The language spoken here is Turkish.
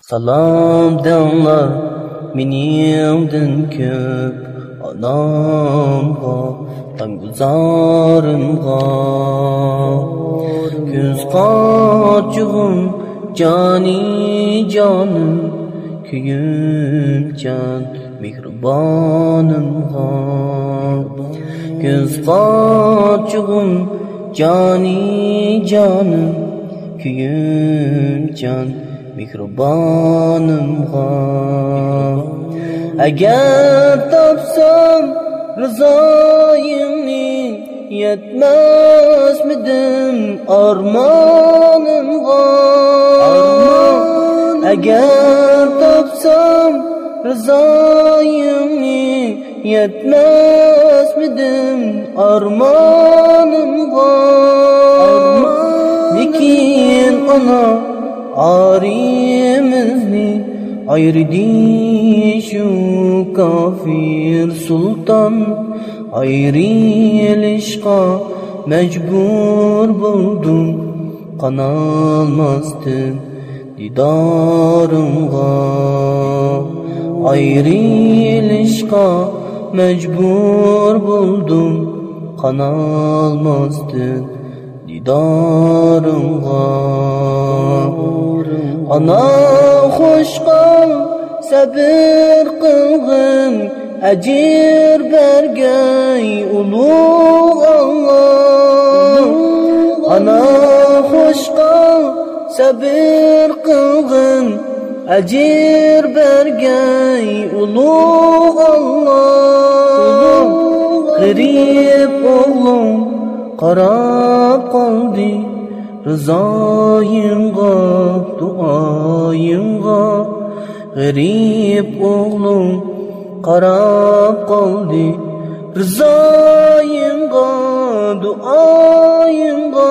Salam denglar menimden köp anamga tanguzarımga Göz kaçığım cani canım Köyüm can mihribanımga Göz kaçığım cani canım Mehribanımga Agar topsam rizoyimni yetmasmidim armonimga Agar topsam rizoyimni yetmasmidim armonimga Lekin ona arimizni ayırdı şu kafir sultan. Ayrılışqa mecbur buldum kanalmazdım didarımga. Ayrılışqa mecbur buldum kanalmazdım didarımga ана хушқа сәбір қылғын әжір бәргәй ұлу алла ана хушқа сәбір қылғын әжір бәргәй ұлу алла ғыриб оғлым қарап қолды Rızayınga, duayınga Garip oğlum qarab qaldı Rızayınga, duayınga